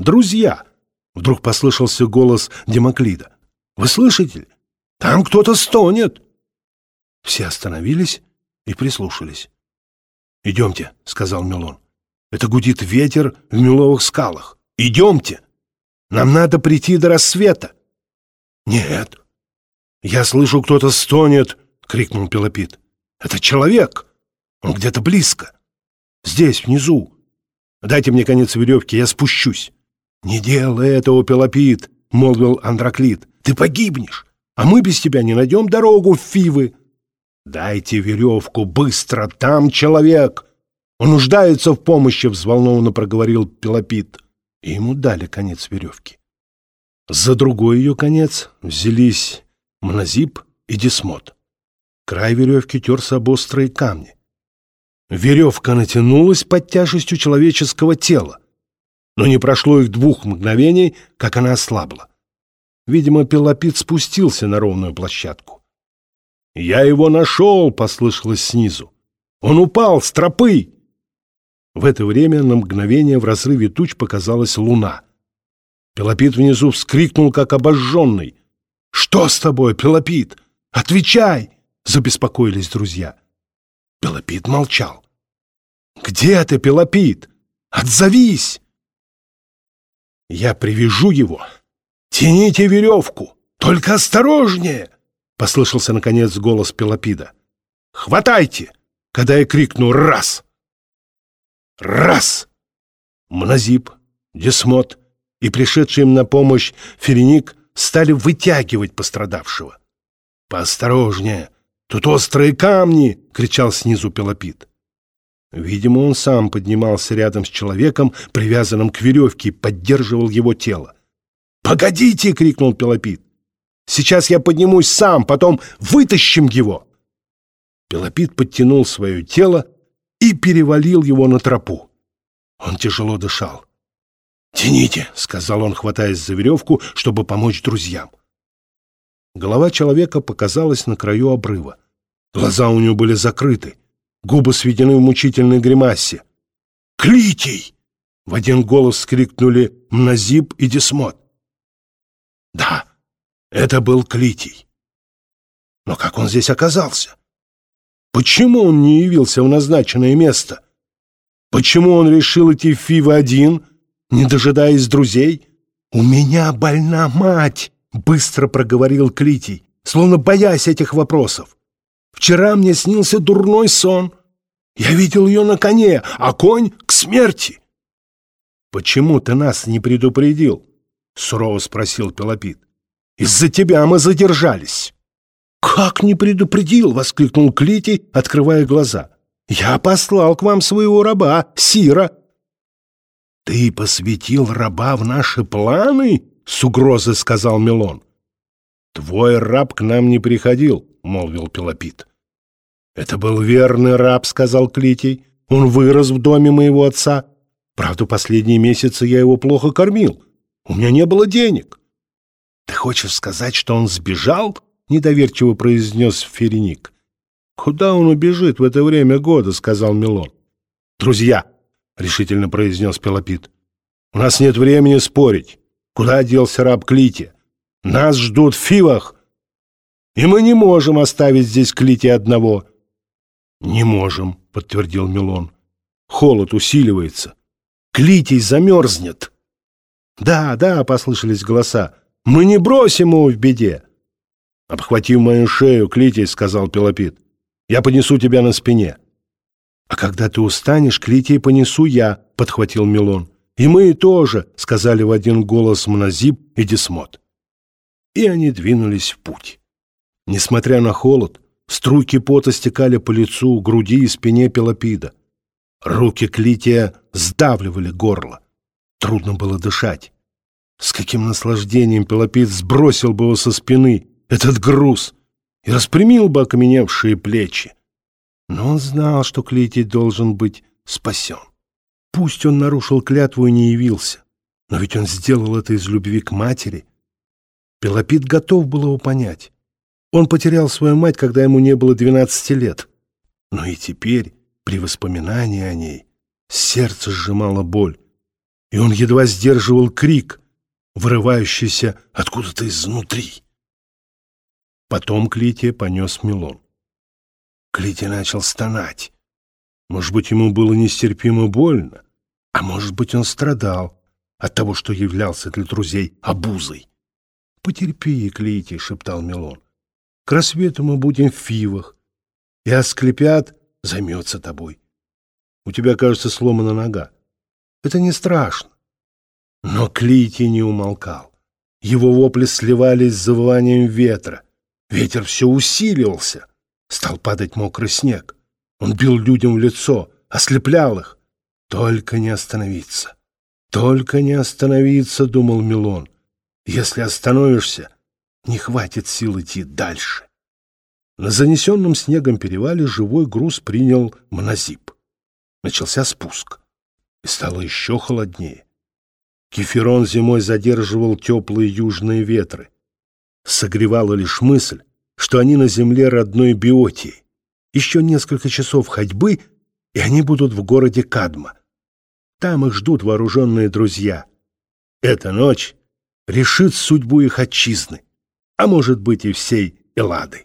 друзья!» Вдруг послышался голос Демоклида. «Вы слышите? Там кто-то стонет!» Все остановились и прислушались. «Идемте», — сказал Милон. «Это гудит ветер в меловых скалах. Идемте! Нам надо прийти до рассвета!» «Нет, я слышу, кто-то стонет!» — крикнул Пелопит. «Это человек! Он где-то близко! Здесь, внизу! Дайте мне конец веревки, я спущусь!» «Не делай этого, Пелопит!» — молвил Андроклит. «Ты погибнешь, а мы без тебя не найдем дорогу в Фивы!» «Дайте веревку, быстро! Там человек! Он нуждается в помощи!» — взволнованно проговорил Пелопит. И ему дали конец веревки. За другой ее конец взялись Мнозип и Десмот. Край веревки терся об острые камни. Веревка натянулась под тяжестью человеческого тела, но не прошло их двух мгновений, как она ослабла. Видимо, Пелопит спустился на ровную площадку. «Я его нашел!» — послышалось снизу. «Он упал с тропы!» В это время на мгновение в разрыве туч показалась луна. Пелопит внизу вскрикнул, как обожженный. «Что с тобой, Пелопит? Отвечай!» — забеспокоились друзья. Пелопит молчал. «Где ты, Пелопит? Отзовись!» «Я привяжу его. Тяните веревку. Только осторожнее!» — послышался, наконец, голос Пелопида. «Хватайте, когда я крикну «раз!» «Раз!» Мнозип, Десмот и пришедший им на помощь Ференик стали вытягивать пострадавшего. «Поосторожнее! Тут острые камни!» — кричал снизу Пелопит. Видимо, он сам поднимался рядом с человеком, привязанным к веревке, и поддерживал его тело. «Погодите!» — крикнул Пелопит. «Сейчас я поднимусь сам, потом вытащим его!» Пелопит подтянул свое тело и перевалил его на тропу. Он тяжело дышал. «Тяните!» — сказал он, хватаясь за веревку, чтобы помочь друзьям. Голова человека показалась на краю обрыва. Глаза у него были закрыты, губы сведены в мучительной гримасе. «Клитий!» — в один голос скрикнули Мнозип и Десмот. Да, это был Клитий. Но как он здесь оказался? Почему он не явился в назначенное место? Почему он решил идти в Фивы один, не дожидаясь друзей? «У меня больна мать!» — быстро проговорил Клитий, словно боясь этих вопросов. «Вчера мне снился дурной сон. Я видел ее на коне, а конь к смерти». «Почему ты нас не предупредил?» — сурово спросил Пелопит. «Из-за тебя мы задержались». «Как не предупредил?» — воскликнул Клитий, открывая глаза. «Я послал к вам своего раба, Сира, «Ты посвятил раба в наши планы?» — с угрозой сказал Милон. «Твой раб к нам не приходил», — молвил Пелопит. «Это был верный раб», — сказал Клитий. «Он вырос в доме моего отца. Правда, последние месяцы я его плохо кормил. У меня не было денег». «Ты хочешь сказать, что он сбежал?» — недоверчиво произнес Ференик. «Куда он убежит в это время года?» — сказал Милон. «Друзья!» решительно произнес Пелопит. «У нас нет времени спорить. Куда делся раб Клити? Нас ждут в Фивах, и мы не можем оставить здесь Клити одного». «Не можем», — подтвердил Милон. «Холод усиливается. Клитий замерзнет». «Да, да», — послышались голоса, — «мы не бросим его в беде». «Обхватив мою шею, Клитий», — сказал Пелопит, — «я понесу тебя на спине». «А когда ты устанешь, Клитий понесу я», — подхватил Милон. «И мы тоже», — сказали в один голос Мнозип и Десмот. И они двинулись в путь. Несмотря на холод, струйки пота стекали по лицу, груди и спине Пелопида. Руки Клития сдавливали горло. Трудно было дышать. С каким наслаждением Пелопид сбросил бы его со спины, этот груз, и распрямил бы окаменевшие плечи. Но он знал, что Клитий должен быть спасен. Пусть он нарушил клятву и не явился, но ведь он сделал это из любви к матери. Пелопит готов был его понять. Он потерял свою мать, когда ему не было двенадцати лет. Но и теперь, при воспоминании о ней, сердце сжимало боль. и он едва сдерживал крик, вырывающийся откуда-то изнутри. Потом Клития понес Милон. Клития начал стонать. Может быть, ему было нестерпимо больно, а может быть, он страдал от того, что являлся для друзей обузой. «Потерпи, Клитий», — шептал Милон. «К рассвету мы будем в Фивах, и Асклепиад займется тобой. У тебя, кажется, сломана нога. Это не страшно». Но Клитий не умолкал. Его вопли сливались с завыванием ветра. Ветер все усиливался. Стал падать мокрый снег. Он бил людям в лицо, ослеплял их. Только не остановиться. Только не остановиться, думал Милон. Если остановишься, не хватит сил идти дальше. На занесенном снегом перевале живой груз принял монозип. Начался спуск. И стало еще холоднее. Кефирон зимой задерживал теплые южные ветры. Согревала лишь мысль, что они на земле родной Биотии. Еще несколько часов ходьбы, и они будут в городе Кадма. Там их ждут вооруженные друзья. Эта ночь решит судьбу их отчизны, а может быть и всей Эллады.